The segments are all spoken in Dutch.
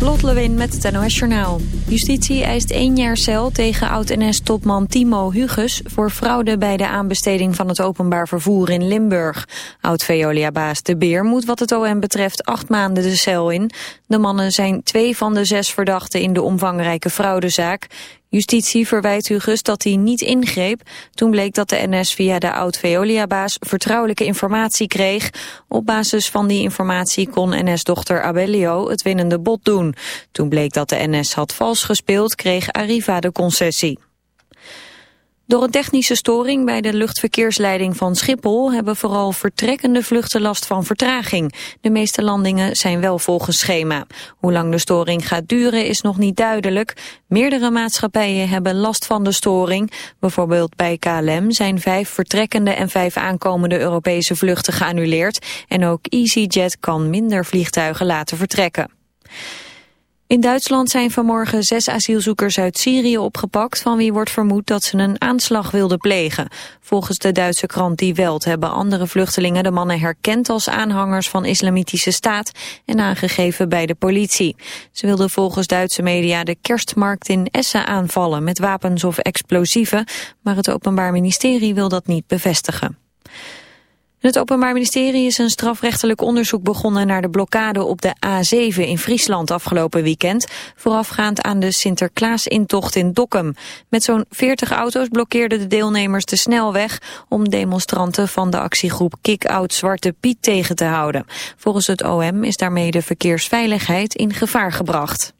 Lot Lewin met het NOS Journaal. Justitie eist één jaar cel tegen oud-NS-topman Timo Huges... voor fraude bij de aanbesteding van het openbaar vervoer in Limburg. Oud-Veolia-baas De Beer moet wat het OM betreft acht maanden de cel in. De mannen zijn twee van de zes verdachten in de omvangrijke fraudezaak. Justitie verwijt Hugus dat hij niet ingreep. Toen bleek dat de NS via de oud-Veolia-baas vertrouwelijke informatie kreeg. Op basis van die informatie kon NS-dochter Abellio het winnende bod doen. Toen bleek dat de NS had vals gespeeld, kreeg Arriva de concessie. Door een technische storing bij de luchtverkeersleiding van Schiphol hebben vooral vertrekkende vluchten last van vertraging. De meeste landingen zijn wel volgens schema. Hoe lang de storing gaat duren is nog niet duidelijk. Meerdere maatschappijen hebben last van de storing. Bijvoorbeeld bij KLM zijn vijf vertrekkende en vijf aankomende Europese vluchten geannuleerd. En ook EasyJet kan minder vliegtuigen laten vertrekken. In Duitsland zijn vanmorgen zes asielzoekers uit Syrië opgepakt... van wie wordt vermoed dat ze een aanslag wilden plegen. Volgens de Duitse krant Die Welt hebben andere vluchtelingen... de mannen herkend als aanhangers van islamitische staat... en aangegeven bij de politie. Ze wilden volgens Duitse media de kerstmarkt in Essen aanvallen... met wapens of explosieven, maar het Openbaar Ministerie wil dat niet bevestigen. Het Openbaar Ministerie is een strafrechtelijk onderzoek begonnen naar de blokkade op de A7 in Friesland afgelopen weekend, voorafgaand aan de Sinterklaasintocht in Dokkum. Met zo'n 40 auto's blokkeerden de deelnemers de snelweg om demonstranten van de actiegroep Kick-Out Zwarte Piet tegen te houden. Volgens het OM is daarmee de verkeersveiligheid in gevaar gebracht.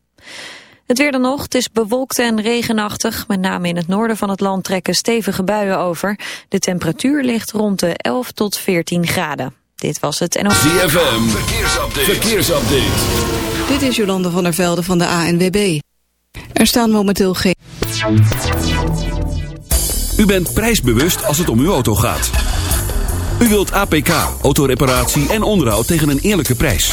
Het weer dan nog, het is bewolkt en regenachtig. Met name in het noorden van het land trekken stevige buien over. De temperatuur ligt rond de 11 tot 14 graden. Dit was het NOS. ZFM, verkeersupdate. verkeersupdate. Dit is Jolande van der Velde van de ANWB. Er staan momenteel geen... U bent prijsbewust als het om uw auto gaat. U wilt APK, autoreparatie en onderhoud tegen een eerlijke prijs.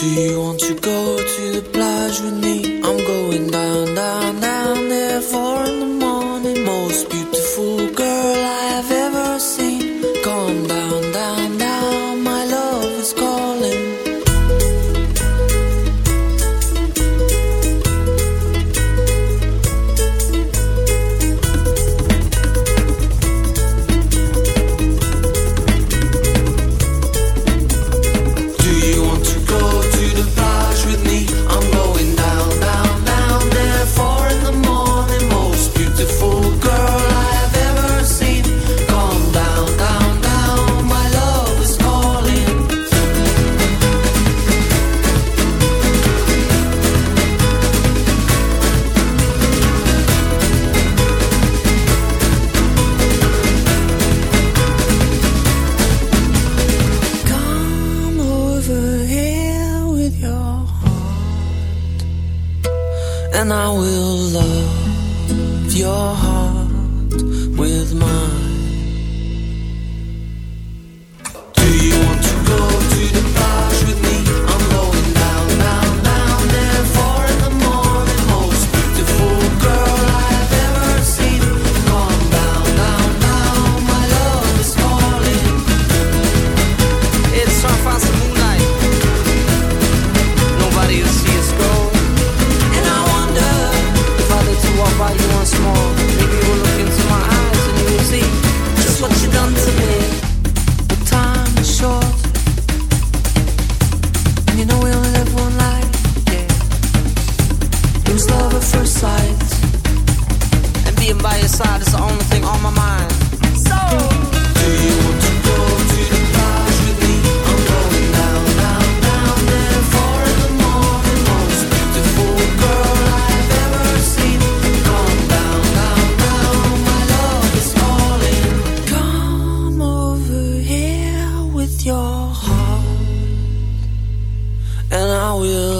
Do you want to go to the plage with me? I'm going down, down, will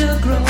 to grow.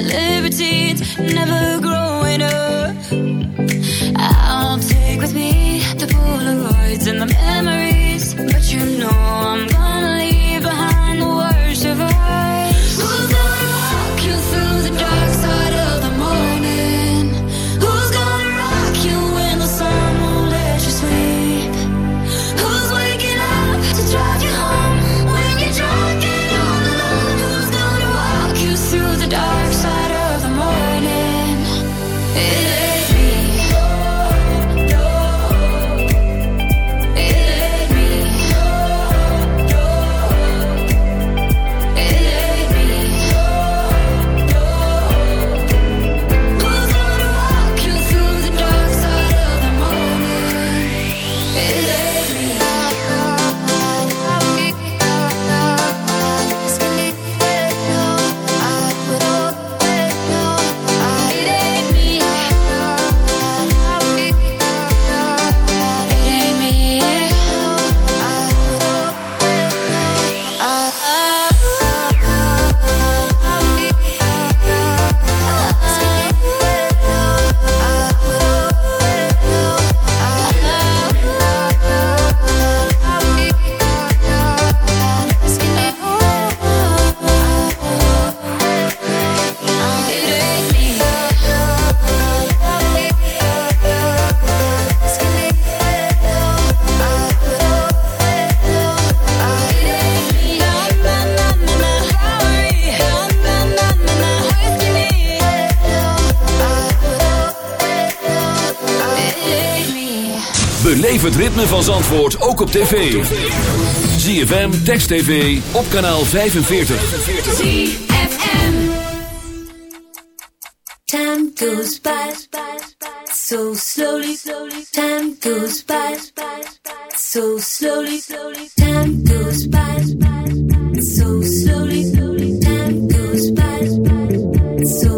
libertines never Beleef het ritme van Zandvoort ook op tv. ZFM, Text TV, op kanaal 45. ZFM. Time goes by so slowly. Time goes by so slowly. Time goes by so slowly. Time goes by so slowly.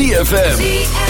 ZFM.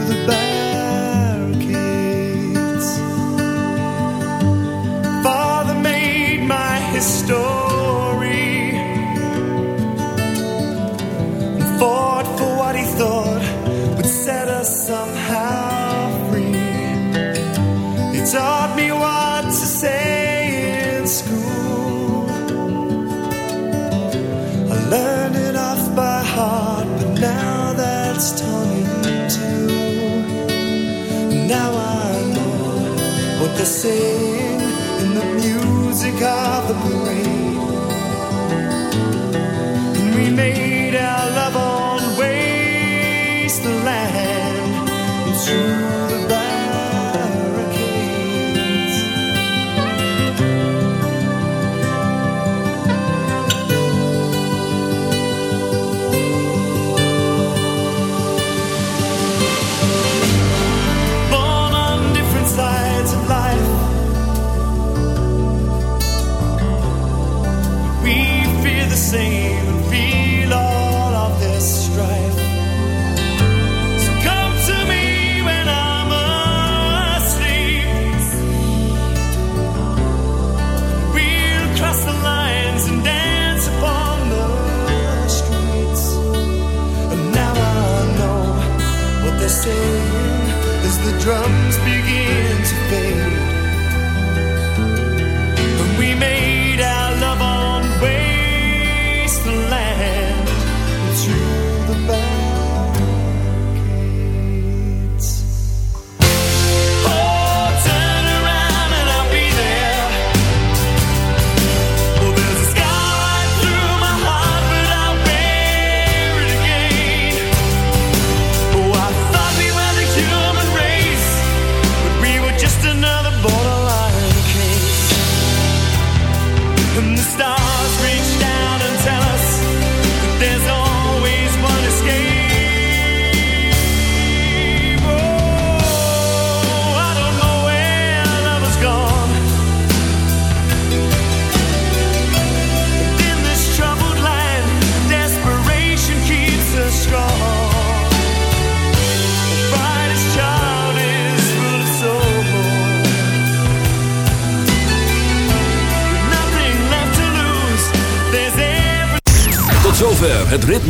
the same in the music of the brain.